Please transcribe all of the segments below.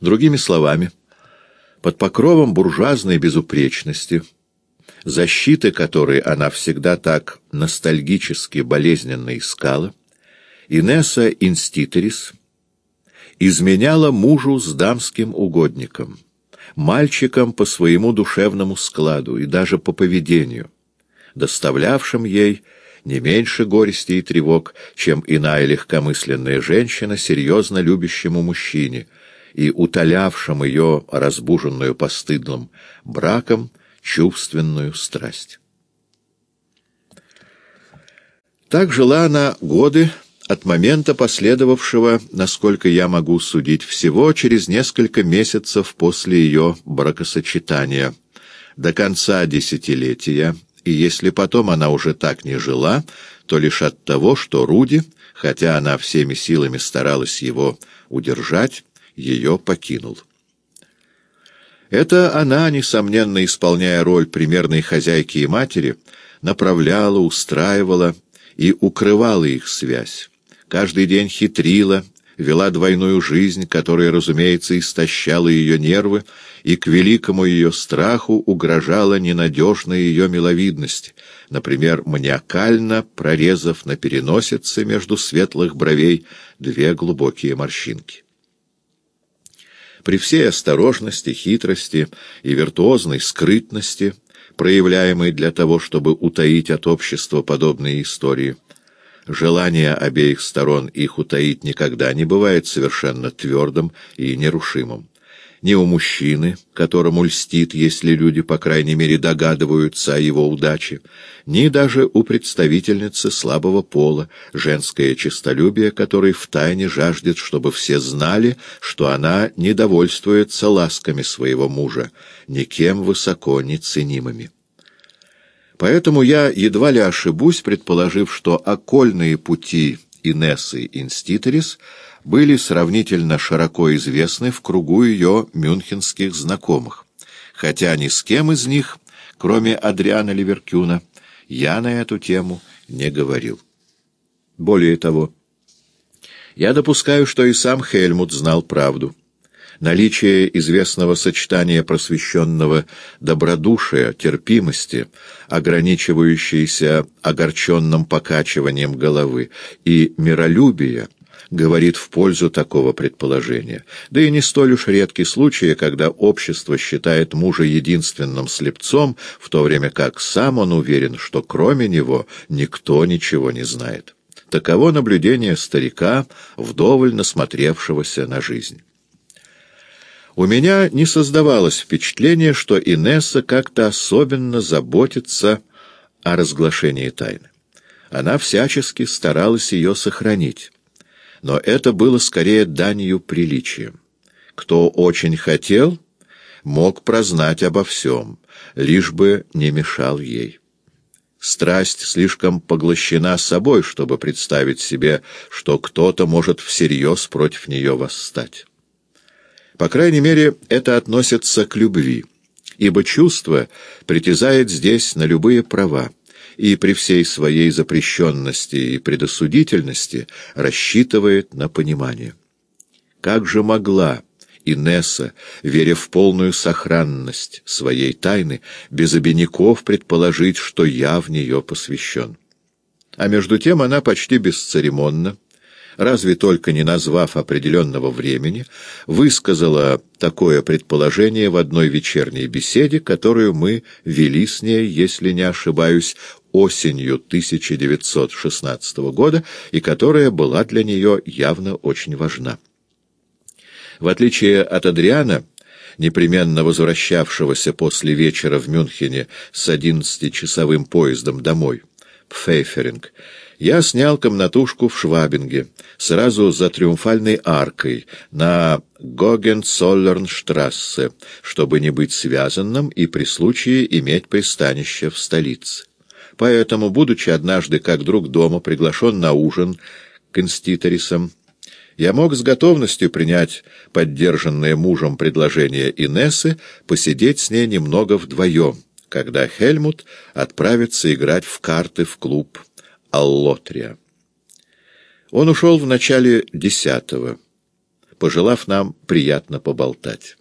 Другими словами, под покровом буржуазной безупречности, защиты которой она всегда так ностальгически болезненно искала, Инесса Инститерис изменяла мужу с дамским угодником, мальчиком по своему душевному складу и даже по поведению, доставлявшим ей не меньше горести и тревог, чем иная легкомысленная женщина серьезно любящему мужчине и утолявшим ее разбуженную постыдным браком чувственную страсть. Так жила она годы, от момента последовавшего, насколько я могу судить, всего через несколько месяцев после ее бракосочетания, до конца десятилетия, и если потом она уже так не жила, то лишь от того, что Руди, хотя она всеми силами старалась его удержать, ее покинул. Это она, несомненно, исполняя роль примерной хозяйки и матери, направляла, устраивала и укрывала их связь каждый день хитрила, вела двойную жизнь, которая, разумеется, истощала ее нервы, и к великому ее страху угрожала ненадежная ее миловидность, например, маниакально прорезав на переносице между светлых бровей две глубокие морщинки. При всей осторожности, хитрости и виртуозной скрытности, проявляемой для того, чтобы утаить от общества подобные истории, Желание обеих сторон их утаить никогда не бывает совершенно твердым и нерушимым. Ни у мужчины, которому льстит, если люди, по крайней мере, догадываются о его удаче, ни даже у представительницы слабого пола, женское честолюбие, которой втайне жаждет, чтобы все знали, что она недовольствуется ласками своего мужа, никем высоко не ценимыми. Поэтому я едва ли ошибусь, предположив, что окольные пути Инессы Инститерис были сравнительно широко известны в кругу ее мюнхенских знакомых, хотя ни с кем из них, кроме Адриана Ливеркюна, я на эту тему не говорил. Более того, я допускаю, что и сам Хельмут знал правду. Наличие известного сочетания просвещенного добродушия, терпимости, ограничивающейся огорченным покачиванием головы, и миролюбия говорит в пользу такого предположения. Да и не столь уж редки случаи, когда общество считает мужа единственным слепцом, в то время как сам он уверен, что кроме него никто ничего не знает. Таково наблюдение старика, вдоволь насмотревшегося на жизнь. У меня не создавалось впечатления, что Инесса как-то особенно заботится о разглашении тайны. Она всячески старалась ее сохранить. Но это было скорее данью приличия. Кто очень хотел, мог прознать обо всем, лишь бы не мешал ей. Страсть слишком поглощена собой, чтобы представить себе, что кто-то может всерьез против нее восстать. По крайней мере, это относится к любви, ибо чувство притязает здесь на любые права и при всей своей запрещенности и предосудительности рассчитывает на понимание. Как же могла Инесса, веря в полную сохранность своей тайны, без обиняков предположить, что я в нее посвящен? А между тем она почти бесцеремонно, разве только не назвав определенного времени, высказала такое предположение в одной вечерней беседе, которую мы вели с ней, если не ошибаюсь, осенью 1916 года, и которая была для нее явно очень важна. В отличие от Адриана, непременно возвращавшегося после вечера в Мюнхене с одиннадцатичасовым поездом домой, Пфейферинг, я снял комнатушку в Швабинге, сразу за Триумфальной аркой, на Гогенцоллернштрассе, чтобы не быть связанным и при случае иметь пристанище в столице. Поэтому, будучи однажды как друг дома приглашен на ужин к инститорисам, я мог с готовностью принять поддержанное мужем предложение Инессы посидеть с ней немного вдвоем, когда Хельмут отправится играть в карты в клуб Аллотрия. Он ушел в начале десятого. пожелав нам приятно поболтать.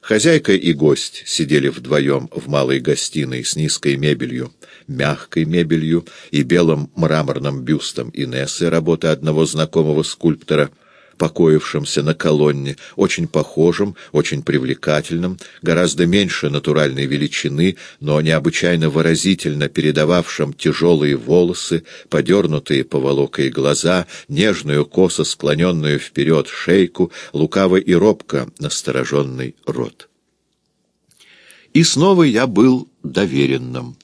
Хозяйка и гость сидели вдвоем в малой гостиной с низкой мебелью, мягкой мебелью и белым мраморным бюстом Инессы, работы одного знакомого скульптора — покоившимся на колонне, очень похожим, очень привлекательным, гораздо меньше натуральной величины, но необычайно выразительно передававшим тяжелые волосы, подернутые поволокой глаза, нежную косо склоненную вперед шейку, лукаво и робко настороженный рот. И снова я был доверенным,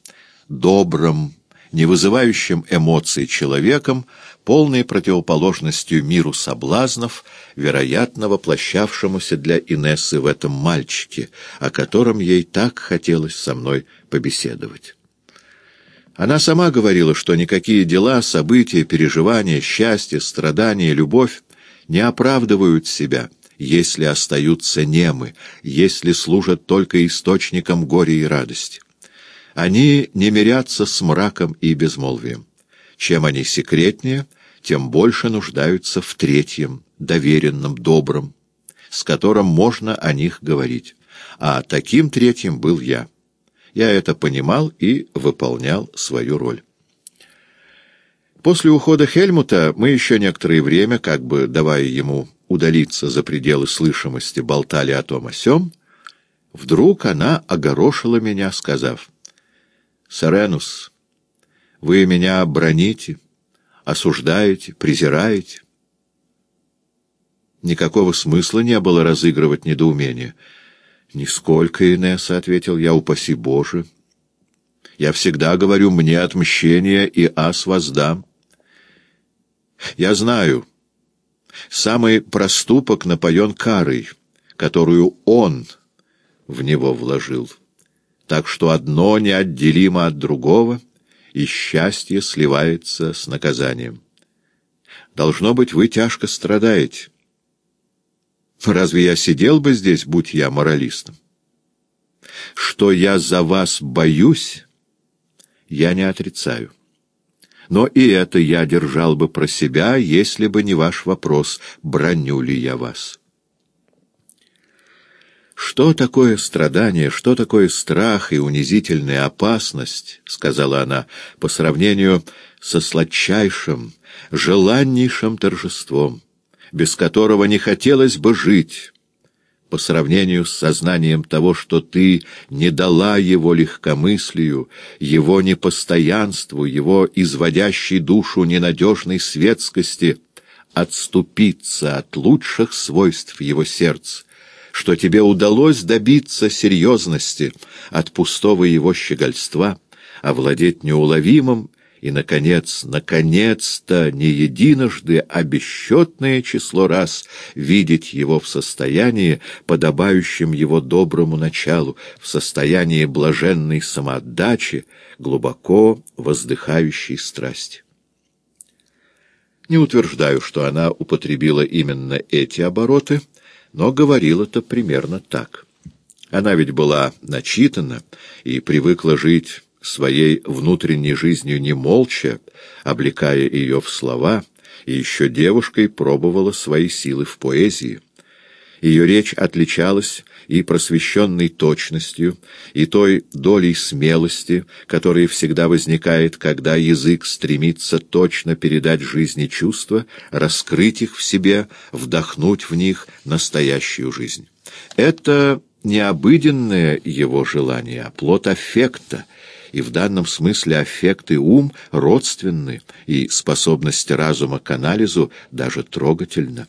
добрым, не вызывающим эмоций человеком, полной противоположностью миру соблазнов, вероятно, воплощавшемуся для Инессы в этом мальчике, о котором ей так хотелось со мной побеседовать. Она сама говорила, что никакие дела, события, переживания, счастье, страдания, любовь не оправдывают себя, если остаются немы, если служат только источником горя и радости. Они не мирятся с мраком и безмолвием. Чем они секретнее, тем больше нуждаются в третьем, доверенном, добром, с которым можно о них говорить. А таким третьим был я. Я это понимал и выполнял свою роль. После ухода Хельмута мы еще некоторое время, как бы давая ему удалиться за пределы слышимости, болтали о том о сём. Вдруг она огорошила меня, сказав, «Саренус, вы меня броните» осуждаете, презираете. Никакого смысла не было разыгрывать недоумение. «Нисколько, Инесса», — ответил я, — «упаси Боже». Я всегда говорю, мне отмщение и ас воздам. Я знаю, самый проступок напоен карой, которую он в него вложил. Так что одно неотделимо от другого — и счастье сливается с наказанием. Должно быть, вы тяжко страдаете. Разве я сидел бы здесь, будь я моралистом? Что я за вас боюсь, я не отрицаю. Но и это я держал бы про себя, если бы не ваш вопрос, броню ли я вас. «Что такое страдание, что такое страх и унизительная опасность?» — сказала она, — «по сравнению со сладчайшим, желаннейшим торжеством, без которого не хотелось бы жить» по сравнению с сознанием того, что ты не дала его легкомыслию, его непостоянству, его изводящей душу ненадежной светскости, отступиться от лучших свойств его сердца, что тебе удалось добиться серьезности от пустого его щегольства, овладеть неуловимым и, наконец, наконец-то, не единожды, а бесчетное число раз видеть его в состоянии, подобающем его доброму началу, в состоянии блаженной самоотдачи, глубоко воздыхающей страсти. Не утверждаю, что она употребила именно эти обороты — но говорил это примерно так. Она ведь была начитана и привыкла жить своей внутренней жизнью не молча, облекая ее в слова, и еще девушкой пробовала свои силы в поэзии. Ее речь отличалась и просвещенной точностью, и той долей смелости, которая всегда возникает, когда язык стремится точно передать жизни чувства, раскрыть их в себе, вдохнуть в них настоящую жизнь. Это не обыденное его желание, а плод аффекта, и в данном смысле аффект и ум родственны, и способность разума к анализу даже трогательна.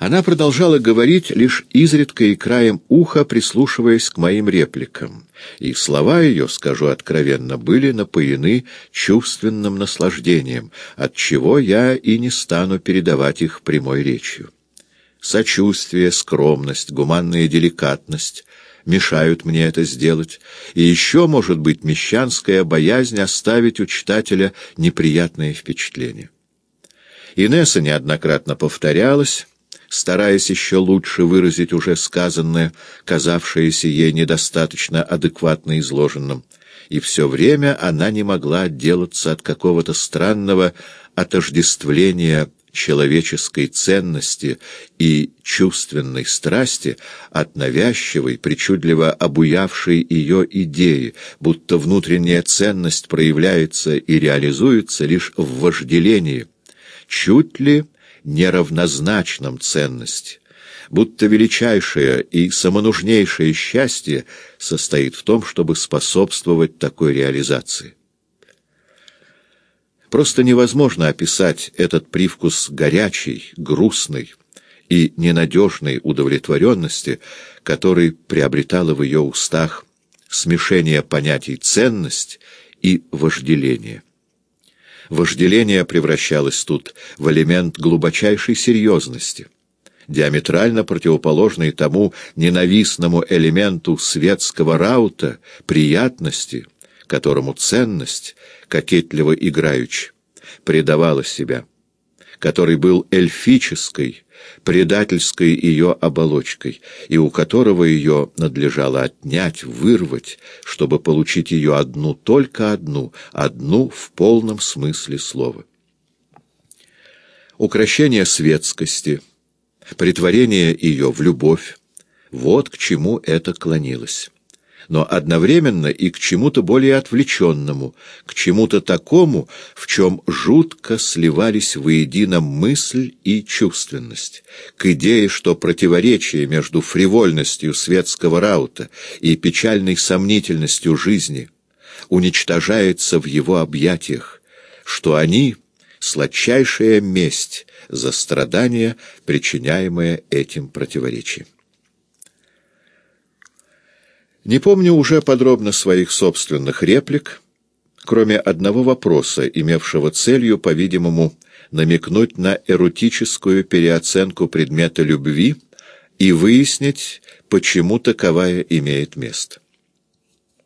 Она продолжала говорить, лишь изредка и краем уха прислушиваясь к моим репликам, и слова ее, скажу откровенно, были напоены чувственным наслаждением, от чего я и не стану передавать их прямой речью. Сочувствие, скромность, гуманная деликатность мешают мне это сделать, и еще, может быть, мещанская боязнь оставить у читателя неприятное впечатление. Инесса неоднократно повторялась, стараясь еще лучше выразить уже сказанное, казавшееся ей недостаточно адекватно изложенным. И все время она не могла отделаться от какого-то странного отождествления человеческой ценности и чувственной страсти от навязчивой, причудливо обуявшей ее идеи, будто внутренняя ценность проявляется и реализуется лишь в вожделении, чуть ли неравнозначном ценности, будто величайшее и самонужнейшее счастье состоит в том, чтобы способствовать такой реализации. Просто невозможно описать этот привкус горячей, грустной и ненадежной удовлетворенности, который приобретало в ее устах смешение понятий ценность и вожделение. Вожделение превращалось тут в элемент глубочайшей серьезности, диаметрально противоположный тому ненавистному элементу светского раута, приятности, которому ценность, кокетливо играючи, предавала себя, который был эльфической, предательской ее оболочкой, и у которого ее надлежало отнять, вырвать, чтобы получить ее одну, только одну, одну в полном смысле слова. Укращение светскости, притворение ее в любовь, вот к чему это клонилось но одновременно и к чему-то более отвлеченному, к чему-то такому, в чем жутко сливались воедино мысль и чувственность, к идее, что противоречие между фривольностью светского раута и печальной сомнительностью жизни уничтожается в его объятиях, что они — сладчайшая месть за страдания, причиняемые этим противоречием. Не помню уже подробно своих собственных реплик, кроме одного вопроса, имевшего целью, по-видимому, намекнуть на эротическую переоценку предмета любви и выяснить, почему таковая имеет место.